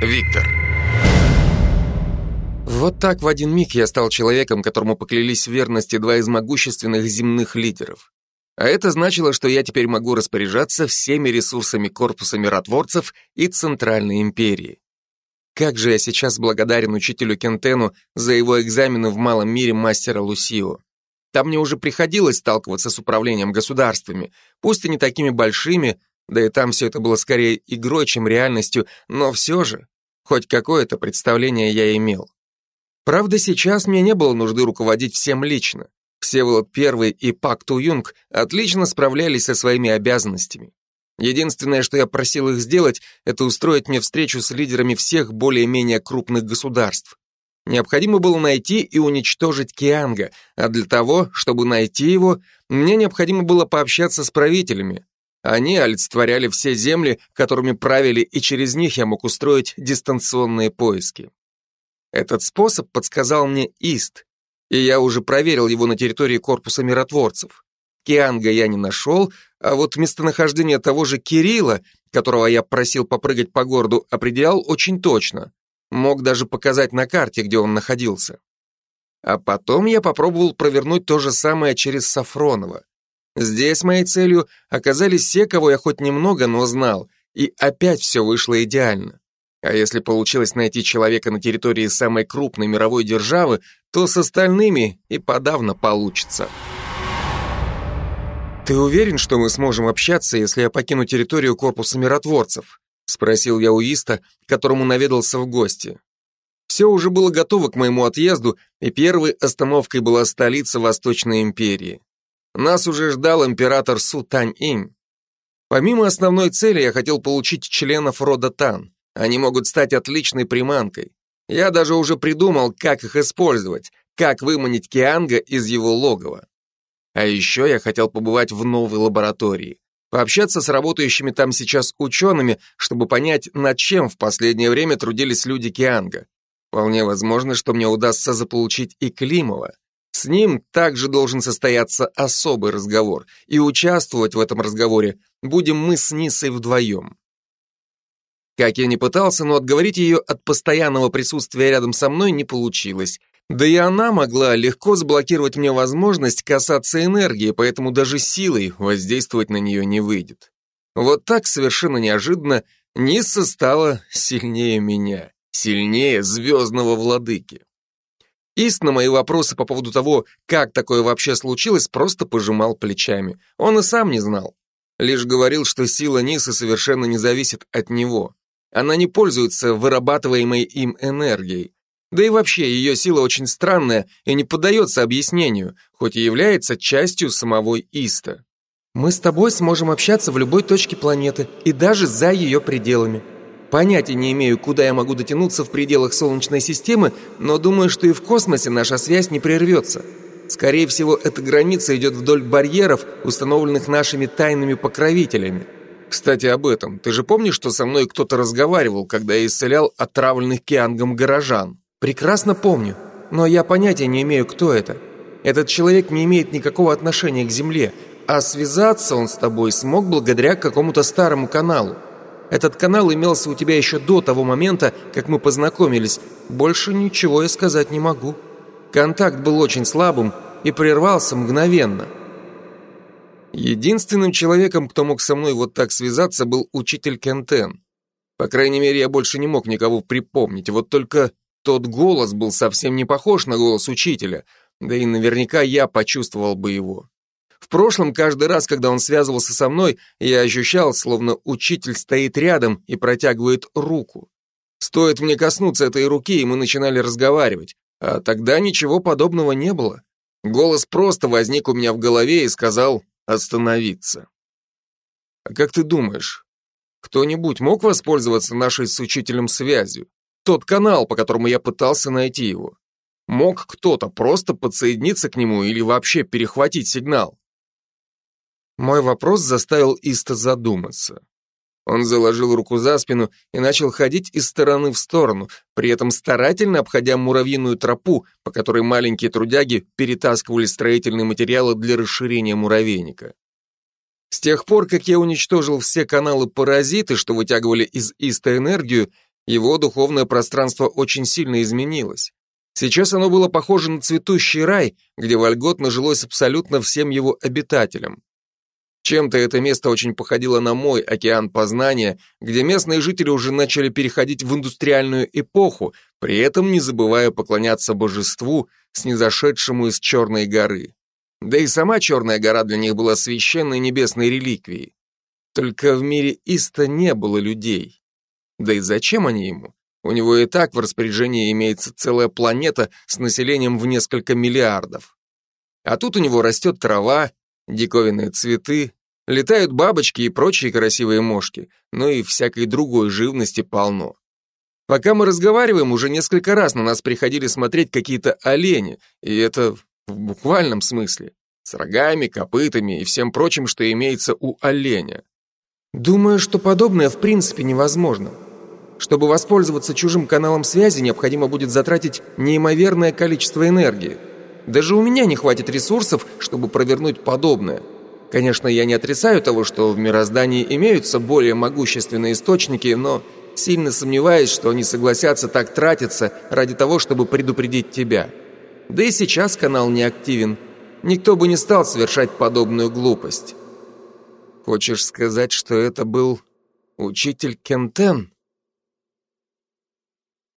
Виктор. Вот так в один миг я стал человеком, которому поклялись в верности два из могущественных земных лидеров. А это значило, что я теперь могу распоряжаться всеми ресурсами корпуса миротворцев и Центральной империи. Как же я сейчас благодарен учителю Кентену за его экзамены в малом мире мастера Лусио. Там мне уже приходилось сталкиваться с управлением государствами, пусть и не такими большими, да и там все это было скорее игрой, чем реальностью, но все же, хоть какое-то представление я имел. Правда, сейчас мне не было нужды руководить всем лично. Всеволод I и Пак Ту Юнг отлично справлялись со своими обязанностями. Единственное, что я просил их сделать, это устроить мне встречу с лидерами всех более-менее крупных государств. Необходимо было найти и уничтожить Кианга, а для того, чтобы найти его, мне необходимо было пообщаться с правителями. Они олицетворяли все земли, которыми правили, и через них я мог устроить дистанционные поиски. Этот способ подсказал мне Ист, и я уже проверил его на территории корпуса миротворцев. Кианга я не нашел, а вот местонахождение того же Кирилла, которого я просил попрыгать по городу, определял очень точно. Мог даже показать на карте, где он находился. А потом я попробовал провернуть то же самое через Сафронова. Здесь моей целью оказались все, кого я хоть немного, но знал, и опять все вышло идеально. А если получилось найти человека на территории самой крупной мировой державы, то с остальными и подавно получится. «Ты уверен, что мы сможем общаться, если я покину территорию корпуса миротворцев?» Спросил я у Иста, которому наведался в гости. Все уже было готово к моему отъезду, и первой остановкой была столица Восточной империи. Нас уже ждал император Су Тань-Инь. Помимо основной цели, я хотел получить членов рода Тан. Они могут стать отличной приманкой. Я даже уже придумал, как их использовать, как выманить Кианга из его логова. А еще я хотел побывать в новой лаборатории, пообщаться с работающими там сейчас учеными, чтобы понять, над чем в последнее время трудились люди Кианга. Вполне возможно, что мне удастся заполучить и Климова. С ним также должен состояться особый разговор, и участвовать в этом разговоре будем мы с Нисой вдвоем. Как я ни пытался, но отговорить ее от постоянного присутствия рядом со мной не получилось. Да и она могла легко заблокировать мне возможность касаться энергии, поэтому даже силой воздействовать на нее не выйдет. Вот так совершенно неожиданно Нисса стала сильнее меня, сильнее звездного владыки. Ист на мои вопросы по поводу того, как такое вообще случилось, просто пожимал плечами. Он и сам не знал. Лишь говорил, что сила Нисы совершенно не зависит от него. Она не пользуется вырабатываемой им энергией. Да и вообще, ее сила очень странная и не поддается объяснению, хоть и является частью самого Иста. Мы с тобой сможем общаться в любой точке планеты и даже за ее пределами. Понятия не имею, куда я могу дотянуться в пределах Солнечной системы, но думаю, что и в космосе наша связь не прервется. Скорее всего, эта граница идет вдоль барьеров, установленных нашими тайными покровителями. Кстати, об этом. Ты же помнишь, что со мной кто-то разговаривал, когда я исцелял отравленных Киангом горожан? Прекрасно помню, но я понятия не имею, кто это. Этот человек не имеет никакого отношения к Земле, а связаться он с тобой смог благодаря какому-то старому каналу. Этот канал имелся у тебя еще до того момента, как мы познакомились. Больше ничего я сказать не могу. Контакт был очень слабым и прервался мгновенно. Единственным человеком, кто мог со мной вот так связаться, был учитель Кентен. По крайней мере, я больше не мог никого припомнить, вот только тот голос был совсем не похож на голос учителя, да и наверняка я почувствовал бы его. В прошлом, каждый раз, когда он связывался со мной, я ощущал, словно учитель стоит рядом и протягивает руку. Стоит мне коснуться этой руки, и мы начинали разговаривать, а тогда ничего подобного не было. Голос просто возник у меня в голове и сказал остановиться. А как ты думаешь, кто-нибудь мог воспользоваться нашей с учителем связью? Тот канал, по которому я пытался найти его. Мог кто-то просто подсоединиться к нему или вообще перехватить сигнал? Мой вопрос заставил Иста задуматься. Он заложил руку за спину и начал ходить из стороны в сторону, при этом старательно обходя муравьиную тропу, по которой маленькие трудяги перетаскивали строительные материалы для расширения муравейника. С тех пор, как я уничтожил все каналы-паразиты, что вытягивали из Иста энергию, Его духовное пространство очень сильно изменилось. Сейчас оно было похоже на цветущий рай, где вольготно жилось абсолютно всем его обитателям. Чем-то это место очень походило на мой океан познания, где местные жители уже начали переходить в индустриальную эпоху, при этом не забывая поклоняться божеству, снизошедшему из Черной горы. Да и сама Черная гора для них была священной небесной реликвией. Только в мире Иста не было людей. Да и зачем они ему? У него и так в распоряжении имеется целая планета с населением в несколько миллиардов. А тут у него растет трава, диковинные цветы, летают бабочки и прочие красивые мошки, ну и всякой другой живности полно. Пока мы разговариваем, уже несколько раз на нас приходили смотреть какие-то олени, и это в буквальном смысле, с рогами, копытами и всем прочим, что имеется у оленя. Думаю, что подобное в принципе невозможно. Чтобы воспользоваться чужим каналом связи, необходимо будет затратить неимоверное количество энергии. Даже у меня не хватит ресурсов, чтобы провернуть подобное. Конечно, я не отрицаю того, что в мироздании имеются более могущественные источники, но сильно сомневаюсь, что они согласятся так тратиться ради того, чтобы предупредить тебя. Да и сейчас канал не активен. Никто бы не стал совершать подобную глупость. Хочешь сказать, что это был учитель Кентен?